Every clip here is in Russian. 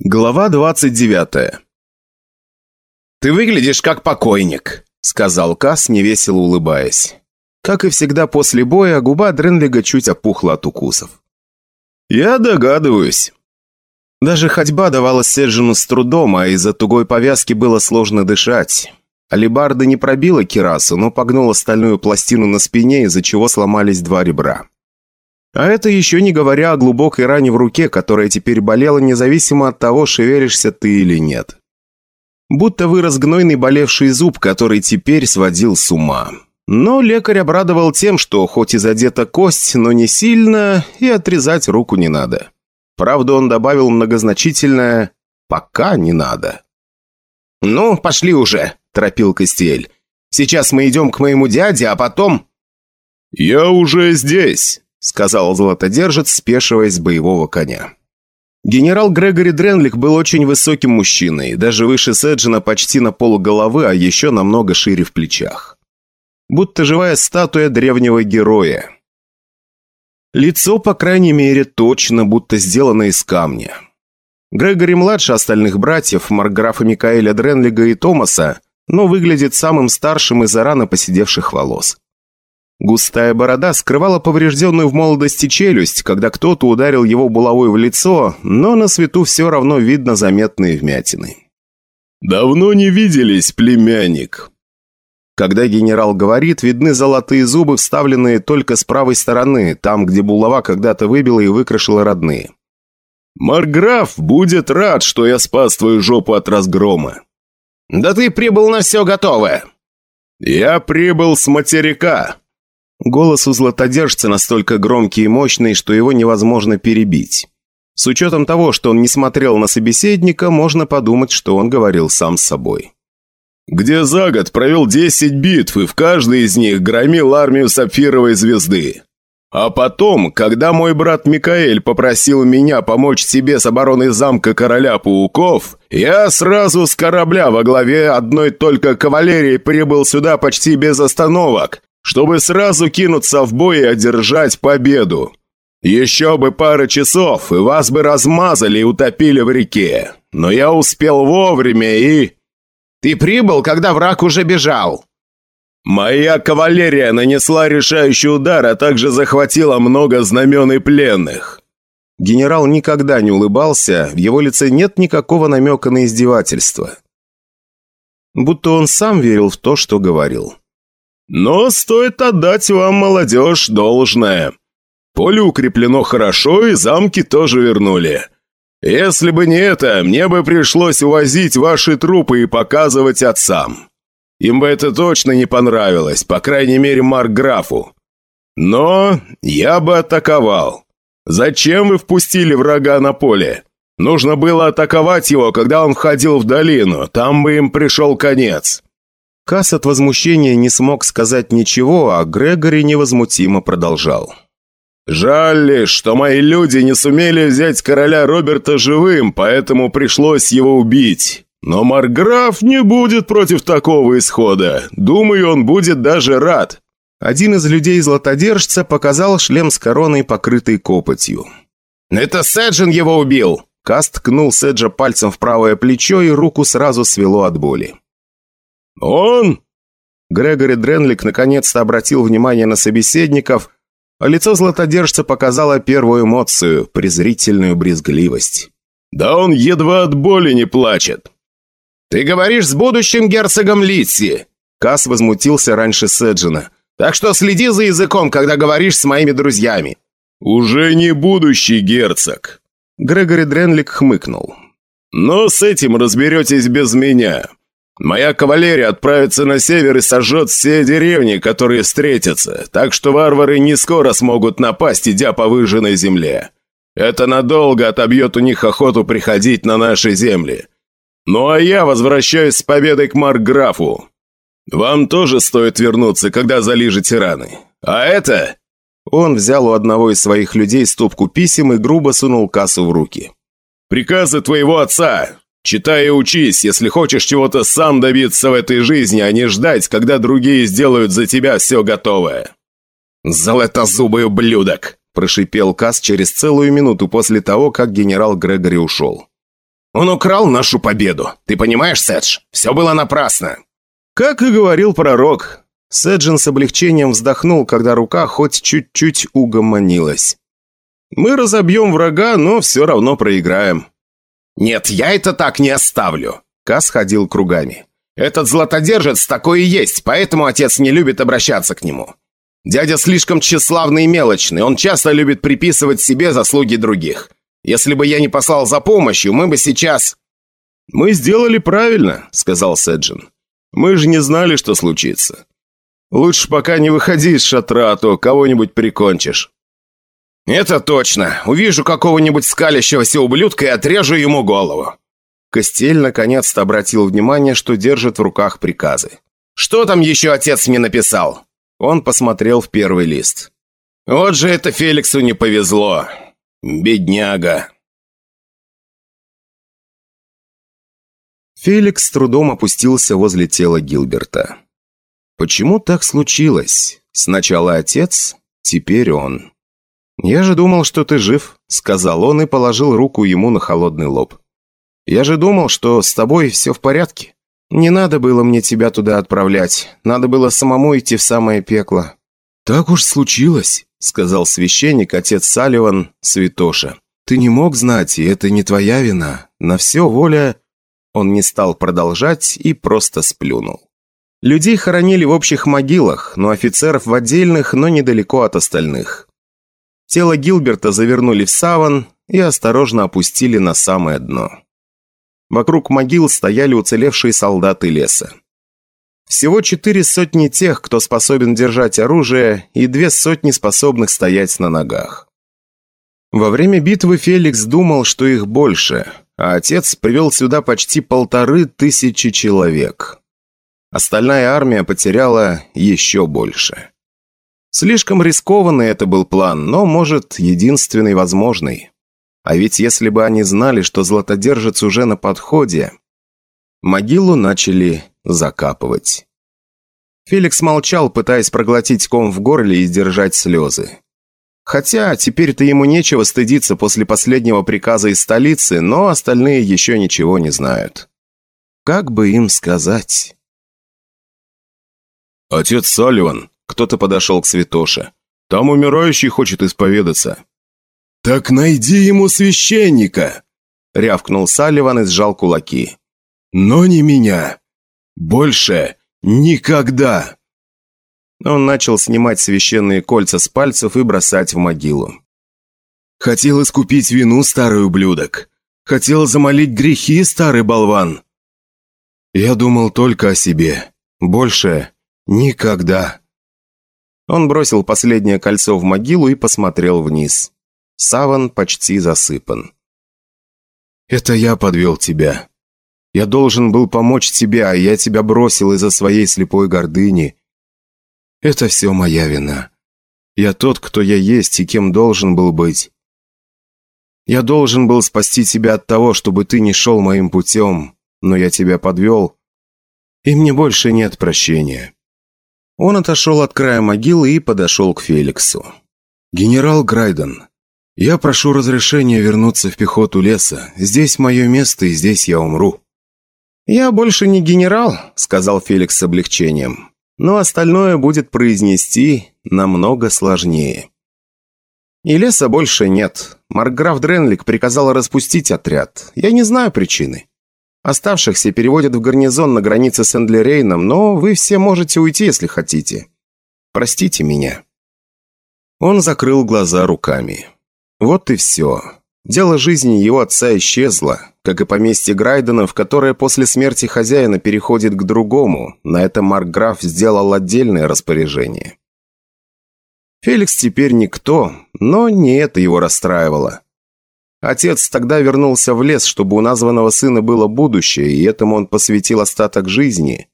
Глава 29 «Ты выглядишь как покойник», — сказал Касс, невесело улыбаясь. Как и всегда после боя, губа Дренлига чуть опухла от укусов. «Я догадываюсь». Даже ходьба давалась Седжину с трудом, а из-за тугой повязки было сложно дышать. Алибарда не пробила кирасу, но погнула стальную пластину на спине, из-за чего сломались два ребра. А это еще не говоря о глубокой ране в руке, которая теперь болела независимо от того, шевелишься ты или нет. Будто вырос гнойный болевший зуб, который теперь сводил с ума. Но лекарь обрадовал тем, что хоть и задета кость, но не сильно, и отрезать руку не надо. Правда, он добавил многозначительное «пока не надо». «Ну, пошли уже», – торопил Костель. «Сейчас мы идем к моему дяде, а потом...» «Я уже здесь», сказал золотодержец, спешиваясь с боевого коня. Генерал Грегори Дренлик был очень высоким мужчиной, даже выше Седжина почти на полуголовы, а еще намного шире в плечах. Будто живая статуя древнего героя. Лицо, по крайней мере, точно, будто сделано из камня. Грегори младше остальных братьев, марграфа Микаэля Дренлига и Томаса, но выглядит самым старшим из-за рано поседевших волос. Густая борода скрывала поврежденную в молодости челюсть, когда кто-то ударил его булавой в лицо, но на свету все равно видно заметные вмятины. «Давно не виделись, племянник». Когда генерал говорит, видны золотые зубы, вставленные только с правой стороны, там, где булава когда-то выбила и выкрашила родные. «Марграф будет рад, что я спас твою жопу от разгрома». «Да ты прибыл на все готовое». «Я прибыл с материка», Голос у златодержца настолько громкий и мощный, что его невозможно перебить. С учетом того, что он не смотрел на собеседника, можно подумать, что он говорил сам с собой. «Где за год провел 10 битв, и в каждой из них громил армию Сапфировой звезды. А потом, когда мой брат Микаэль попросил меня помочь себе с обороной замка Короля Пауков, я сразу с корабля во главе одной только кавалерии прибыл сюда почти без остановок, чтобы сразу кинуться в бой и одержать победу. Еще бы пара часов, и вас бы размазали и утопили в реке. Но я успел вовремя и... Ты прибыл, когда враг уже бежал. Моя кавалерия нанесла решающий удар, а также захватила много знамен и пленных. Генерал никогда не улыбался, в его лице нет никакого намека на издевательство. Будто он сам верил в то, что говорил. Но стоит отдать вам, молодежь, должное. Поле укреплено хорошо, и замки тоже вернули. Если бы не это, мне бы пришлось увозить ваши трупы и показывать отцам. Им бы это точно не понравилось, по крайней мере, Маркграфу. Но я бы атаковал. Зачем вы впустили врага на поле? Нужно было атаковать его, когда он входил в долину, там бы им пришел конец. Касс от возмущения не смог сказать ничего, а Грегори невозмутимо продолжал. «Жаль лишь, что мои люди не сумели взять короля Роберта живым, поэтому пришлось его убить. Но Марграф не будет против такого исхода. Думаю, он будет даже рад». Один из людей златодержца показал шлем с короной, покрытой копотью. «Это Седжин его убил!» Каст ткнул Седжа пальцем в правое плечо, и руку сразу свело от боли. «Он?» Грегори Дренлик наконец-то обратил внимание на собеседников, а лицо златодержца показало первую эмоцию – презрительную брезгливость. «Да он едва от боли не плачет!» «Ты говоришь с будущим герцогом Литси!» Кас возмутился раньше Седжина. «Так что следи за языком, когда говоришь с моими друзьями!» «Уже не будущий герцог!» Грегори Дренлик хмыкнул. «Но с этим разберетесь без меня. Моя кавалерия отправится на север и сожжет все деревни, которые встретятся, так что варвары не скоро смогут напасть, идя по выжженной земле. Это надолго отобьет у них охоту приходить на наши земли. Ну а я возвращаюсь с победой к Маркграфу. Вам тоже стоит вернуться, когда залижете раны. А это...» Он взял у одного из своих людей стопку писем и грубо сунул кассу в руки. «Приказы твоего отца! Читай и учись, если хочешь чего-то сам добиться в этой жизни, а не ждать, когда другие сделают за тебя все готовое». «Золотозубый ублюдок!» – прошипел Кас через целую минуту после того, как генерал Грегори ушел. Он украл нашу победу. Ты понимаешь, Седж? Все было напрасно». Как и говорил пророк, Седжин с облегчением вздохнул, когда рука хоть чуть-чуть угомонилась. «Мы разобьем врага, но все равно проиграем». «Нет, я это так не оставлю!» Кас ходил кругами. «Этот златодержец такой и есть, поэтому отец не любит обращаться к нему. Дядя слишком тщеславный и мелочный, он часто любит приписывать себе заслуги других. Если бы я не послал за помощью, мы бы сейчас...» «Мы сделали правильно», — сказал Седжин. «Мы же не знали, что случится. Лучше пока не выходи из шатра, а то кого-нибудь прикончишь». «Это точно. Увижу какого-нибудь скалящегося ублюдка и отрежу ему голову». Костель наконец-то обратил внимание, что держит в руках приказы. «Что там еще отец мне написал?» Он посмотрел в первый лист. «Вот же это Феликсу не повезло. Бедняга». Феликс с трудом опустился возле тела Гилберта. Почему так случилось? Сначала отец, теперь он. «Я же думал, что ты жив», — сказал он и положил руку ему на холодный лоб. «Я же думал, что с тобой все в порядке. Не надо было мне тебя туда отправлять. Надо было самому идти в самое пекло». «Так уж случилось», — сказал священник, отец Салливан, святоша. «Ты не мог знать, и это не твоя вина. На все воля...» Он не стал продолжать и просто сплюнул. Людей хоронили в общих могилах, но офицеров в отдельных, но недалеко от остальных. Тело Гилберта завернули в саван и осторожно опустили на самое дно. Вокруг могил стояли уцелевшие солдаты леса. Всего четыре сотни тех, кто способен держать оружие, и две сотни способных стоять на ногах. Во время битвы Феликс думал, что их больше, а отец привел сюда почти полторы тысячи человек. Остальная армия потеряла еще больше. Слишком рискованный это был план, но, может, единственный возможный. А ведь если бы они знали, что златодержец уже на подходе... Могилу начали закапывать. Феликс молчал, пытаясь проглотить ком в горле и сдержать слезы. Хотя теперь-то ему нечего стыдиться после последнего приказа из столицы, но остальные еще ничего не знают. Как бы им сказать? «Отец Салливан!» Кто-то подошел к святоше. «Там умирающий хочет исповедаться». «Так найди ему священника!» Рявкнул Салливан и сжал кулаки. «Но не меня! Больше никогда!» Он начал снимать священные кольца с пальцев и бросать в могилу. «Хотел искупить вину, старый ублюдок. Хотел замолить грехи, старый болван. Я думал только о себе. Больше «Никогда!» Он бросил последнее кольцо в могилу и посмотрел вниз. Саван почти засыпан. «Это я подвел тебя. Я должен был помочь тебе, а я тебя бросил из-за своей слепой гордыни. Это все моя вина. Я тот, кто я есть и кем должен был быть. Я должен был спасти тебя от того, чтобы ты не шел моим путем, но я тебя подвел, и мне больше нет прощения». Он отошел от края могилы и подошел к Феликсу. «Генерал Грайден, я прошу разрешения вернуться в пехоту леса. Здесь мое место, и здесь я умру». «Я больше не генерал», — сказал Феликс с облегчением. «Но остальное будет произнести намного сложнее». «И леса больше нет. Маркграф Дренлик приказал распустить отряд. Я не знаю причины. Оставшихся переводят в гарнизон на границе с Эндлерейном, но вы все можете уйти, если хотите. Простите меня». Он закрыл глаза руками. Вот и все. Дело жизни его отца исчезло, как и поместье Грайденов, которое после смерти хозяина переходит к другому. На это Маркграф сделал отдельное распоряжение. Феликс теперь никто, но не это его расстраивало. Отец тогда вернулся в лес, чтобы у названного сына было будущее, и этому он посвятил остаток жизни.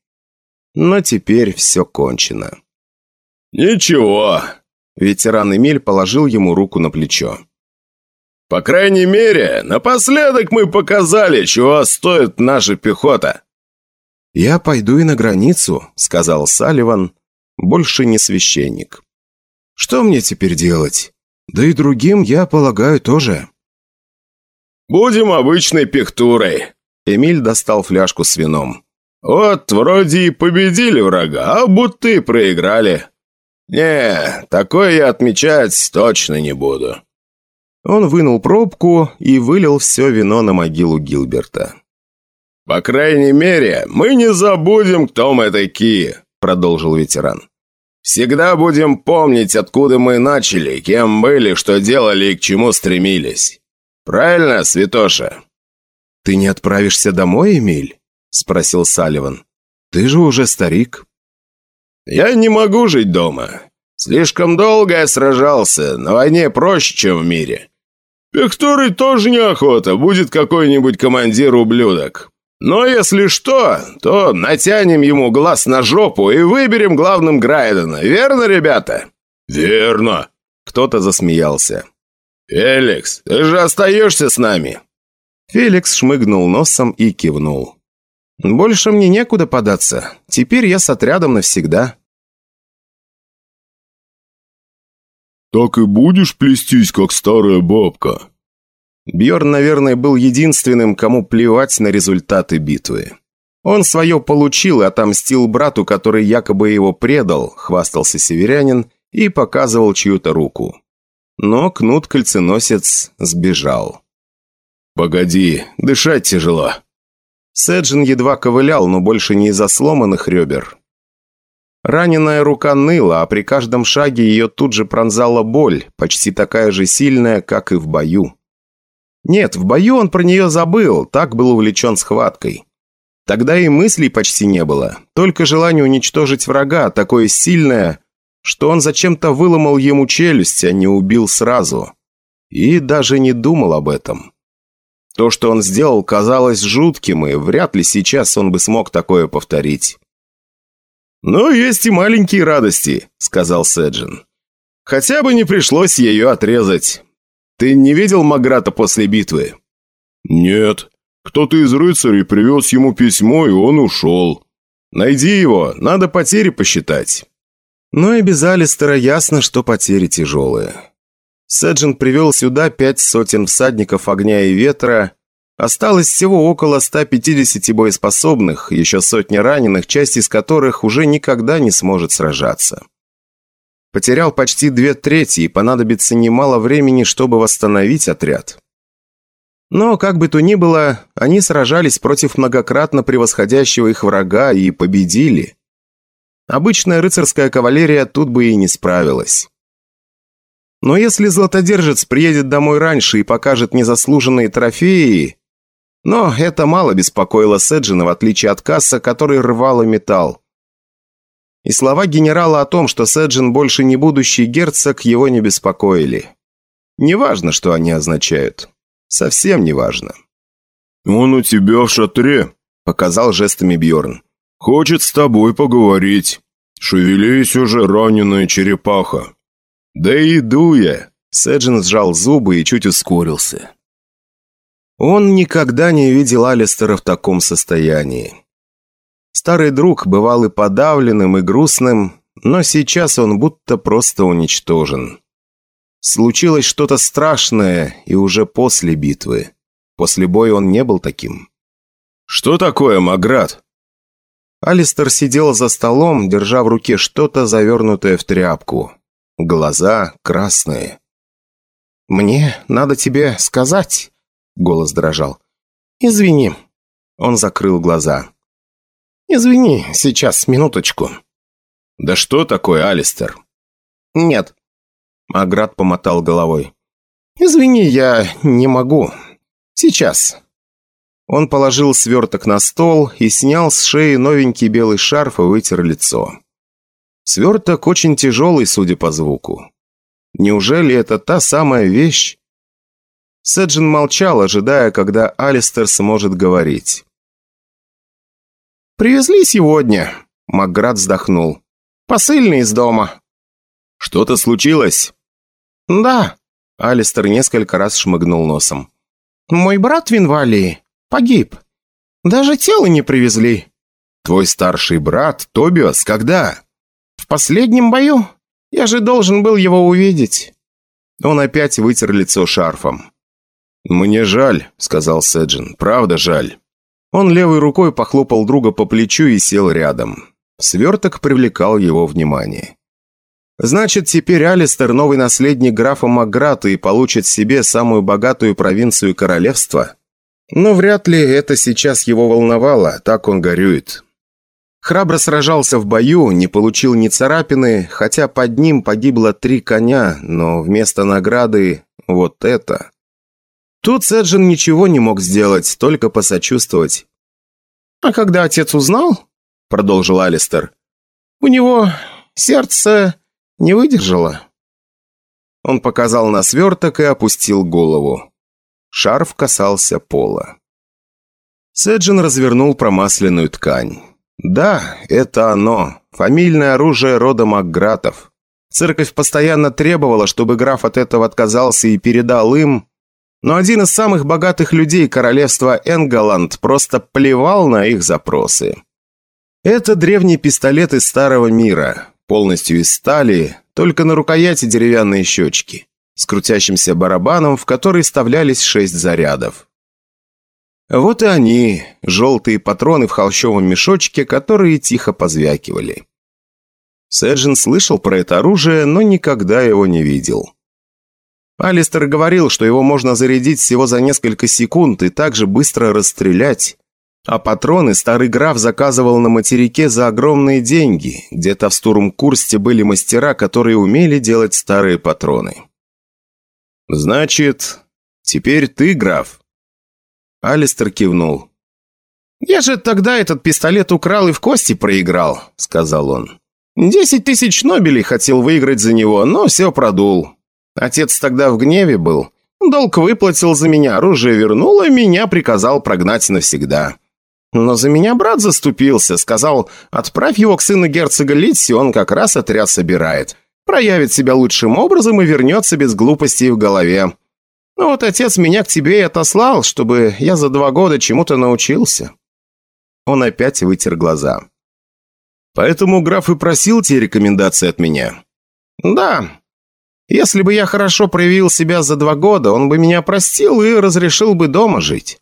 Но теперь все кончено. «Ничего», — ветеран Эмиль положил ему руку на плечо. «По крайней мере, напоследок мы показали, чего стоит наша пехота». «Я пойду и на границу», — сказал Салливан, больше не священник. «Что мне теперь делать? Да и другим, я полагаю, тоже». Будем обычной пектурой». Эмиль достал фляжку с вином. «Вот, вроде и победили врага, а будто и проиграли. Не, такое я отмечать точно не буду». Он вынул пробку и вылил все вино на могилу Гилберта. «По крайней мере, мы не забудем, кто мы такие», — продолжил ветеран. «Всегда будем помнить, откуда мы начали, кем были, что делали и к чему стремились. Правильно, Святоша?» «Ты не отправишься домой, Эмиль?» — спросил Салливан. «Ты же уже старик». «Я не могу жить дома. Слишком долго я сражался, на войне проще, чем в мире. Пектурой тоже неохота, будет какой-нибудь командир-ублюдок. Но если что, то натянем ему глаз на жопу и выберем главным Грайдена, верно, ребята?» «Верно!» Кто-то засмеялся. «Феликс, ты же остаешься с нами?» Феликс шмыгнул носом и кивнул. «Больше мне некуда податься. Теперь я с отрядом навсегда». «Так и будешь плестись, как старая бабка?» Бьорн, наверное, был единственным, кому плевать на результаты битвы. Он свое получил и отомстил брату, который якобы его предал, хвастался северянин и показывал чью-то руку. Но кнут-кольценосец сбежал. «Погоди, дышать тяжело». Седжин едва ковылял, но больше не из-за сломанных ребер. Раненая рука ныла, а при каждом шаге ее тут же пронзала боль, почти такая же сильная, как и в бою. Нет, в бою он про нее забыл, так был увлечен схваткой. Тогда и мыслей почти не было, только желание уничтожить врага, такое сильное, что он зачем-то выломал ему челюсть, а не убил сразу. И даже не думал об этом. То, что он сделал, казалось жутким, и вряд ли сейчас он бы смог такое повторить. «Но есть и маленькие радости», — сказал Седжин. «Хотя бы не пришлось ее отрезать. Ты не видел Маграта после битвы?» «Нет. Кто-то из рыцарей привез ему письмо, и он ушел. Найди его, надо потери посчитать». Но и без Алистера ясно, что потери тяжелые. Седжин привел сюда пять сотен всадников огня и ветра. Осталось всего около 150 боеспособных, еще сотни раненых, часть из которых уже никогда не сможет сражаться. Потерял почти две трети и понадобится немало времени, чтобы восстановить отряд. Но, как бы то ни было, они сражались против многократно превосходящего их врага и победили. Обычная рыцарская кавалерия тут бы и не справилась. Но если Златодержец приедет домой раньше и покажет незаслуженные трофеи... Но это мало беспокоило Седжина, в отличие от Касса, который рвал и металл. И слова генерала о том, что Седжин больше не будущий герцог, его не беспокоили. Неважно, что они означают. Совсем неважно. «Он у тебя в шатре», — показал жестами Бьорн. «Хочет с тобой поговорить. Шевелись уже, раненая черепаха». «Да иду я!» Седжин сжал зубы и чуть ускорился. Он никогда не видел Алистера в таком состоянии. Старый друг бывал и подавленным, и грустным, но сейчас он будто просто уничтожен. Случилось что-то страшное, и уже после битвы. После боя он не был таким. «Что такое, Маград?» Алистер сидел за столом, держа в руке что-то, завернутое в тряпку. Глаза красные. «Мне надо тебе сказать», — голос дрожал. «Извини». Он закрыл глаза. «Извини, сейчас, минуточку». «Да что такое, Алистер?» «Нет». Аград помотал головой. «Извини, я не могу. Сейчас». Он положил сверток на стол и снял с шеи новенький белый шарф и вытер лицо. Сверток очень тяжелый, судя по звуку. Неужели это та самая вещь? Седжин молчал, ожидая, когда Алистер сможет говорить. «Привезли сегодня», — Макград вздохнул. «Посыльный из дома». «Что-то случилось?» «Да», — Алистер несколько раз шмыгнул носом. «Мой брат в Винвалии погиб. Даже тело не привезли». «Твой старший брат, Тобиас, когда?» «В последнем бою? Я же должен был его увидеть». Он опять вытер лицо шарфом. «Мне жаль», — сказал Седжин. «Правда жаль». Он левой рукой похлопал друга по плечу и сел рядом. Сверток привлекал его внимание. Значит, теперь Алистер новый наследник графа Макграта и получит себе самую богатую провинцию королевства? Но вряд ли это сейчас его волновало, так он горюет. Храбро сражался в бою, не получил ни царапины, хотя под ним погибло три коня, но вместо награды вот это. Тут Сэджин ничего не мог сделать, только посочувствовать. «А когда отец узнал, — продолжил Алистер, — у него сердце не выдержало». Он показал на сверток и опустил голову. Шарф касался пола. Сэджин развернул промасленную ткань. Да, это оно. Фамильное оружие рода Макгратов. Церковь постоянно требовала, чтобы граф от этого отказался и передал им, но один из самых богатых людей королевства Энголанд просто плевал на их запросы. Это древний пистолет из старого мира, полностью из стали, только на рукояти деревянные щечки, с крутящимся барабаном, в который вставлялись шесть зарядов. Вот и они, желтые патроны в холщовом мешочке, которые тихо позвякивали. Сэджин слышал про это оружие, но никогда его не видел. Алистер говорил, что его можно зарядить всего за несколько секунд и также быстро расстрелять. А патроны старый граф заказывал на материке за огромные деньги. Где-то в Стурмкурсте были мастера, которые умели делать старые патроны. «Значит, теперь ты, граф?» Алистер кивнул. «Я же тогда этот пистолет украл и в кости проиграл», — сказал он. «Десять тысяч Нобелей хотел выиграть за него, но все продул. Отец тогда в гневе был. Долг выплатил за меня, оружие вернул, и меня приказал прогнать навсегда. Но за меня брат заступился, сказал, отправь его к сыну герцога Литси, он как раз отряд собирает. Проявит себя лучшим образом и вернется без глупостей в голове. Ну вот отец меня к тебе и отослал, чтобы я за два года чему-то научился». Он опять вытер глаза. «Поэтому граф и просил те рекомендации от меня?» «Да. Если бы я хорошо проявил себя за два года, он бы меня простил и разрешил бы дома жить.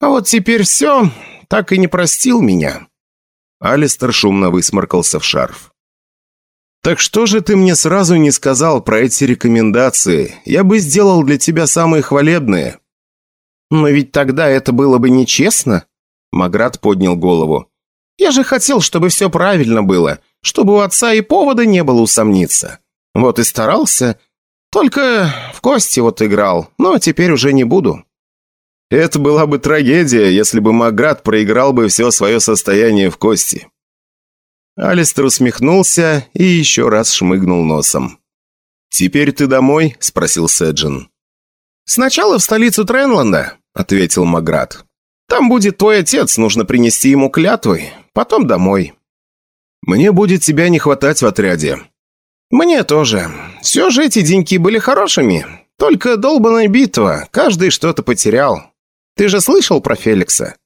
А вот теперь все, так и не простил меня». Алистер шумно высморкался в шарф. «Так что же ты мне сразу не сказал про эти рекомендации? Я бы сделал для тебя самые хвалебные». «Но ведь тогда это было бы нечестно?» Маград поднял голову. «Я же хотел, чтобы все правильно было, чтобы у отца и повода не было усомниться. Вот и старался. Только в кости вот играл, но теперь уже не буду». «Это была бы трагедия, если бы Маград проиграл бы все свое состояние в кости. Алистер усмехнулся и еще раз шмыгнул носом. «Теперь ты домой?» – спросил Сэджин. «Сначала в столицу Тренланда», – ответил Маград. «Там будет твой отец, нужно принести ему клятвы. Потом домой». «Мне будет тебя не хватать в отряде». «Мне тоже. Все же эти деньки были хорошими. Только долбаная битва, каждый что-то потерял. Ты же слышал про Феликса?»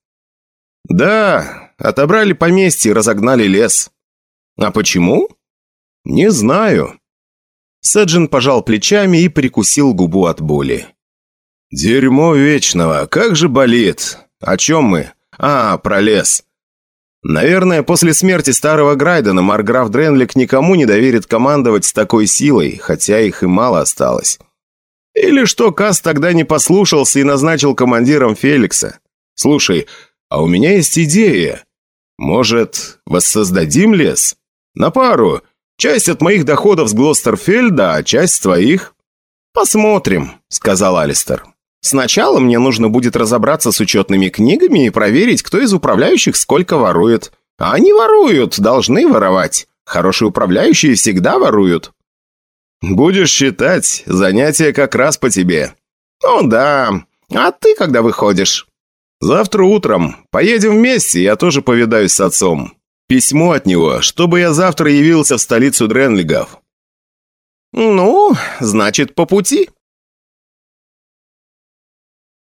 «Да, отобрали поместье и разогнали лес». «А почему?» «Не знаю». Сэджин пожал плечами и прикусил губу от боли. «Дерьмо вечного, как же болит! О чем мы? А, про лес. Наверное, после смерти старого Грайдена Марграф Дренлик никому не доверит командовать с такой силой, хотя их и мало осталось. Или что Кас тогда не послушался и назначил командиром Феликса. Слушай, а у меня есть идея. Может, воссоздадим лес?» «На пару. Часть от моих доходов с Глостерфельда, а часть твоих». «Посмотрим», — сказал Алистер. «Сначала мне нужно будет разобраться с учетными книгами и проверить, кто из управляющих сколько ворует. А они воруют, должны воровать. Хорошие управляющие всегда воруют». «Будешь считать, занятие как раз по тебе». «О, да. А ты когда выходишь?» «Завтра утром. Поедем вместе, я тоже повидаюсь с отцом. Письмо от него, чтобы я завтра явился в столицу Дренлигов». «Ну, значит, по пути»,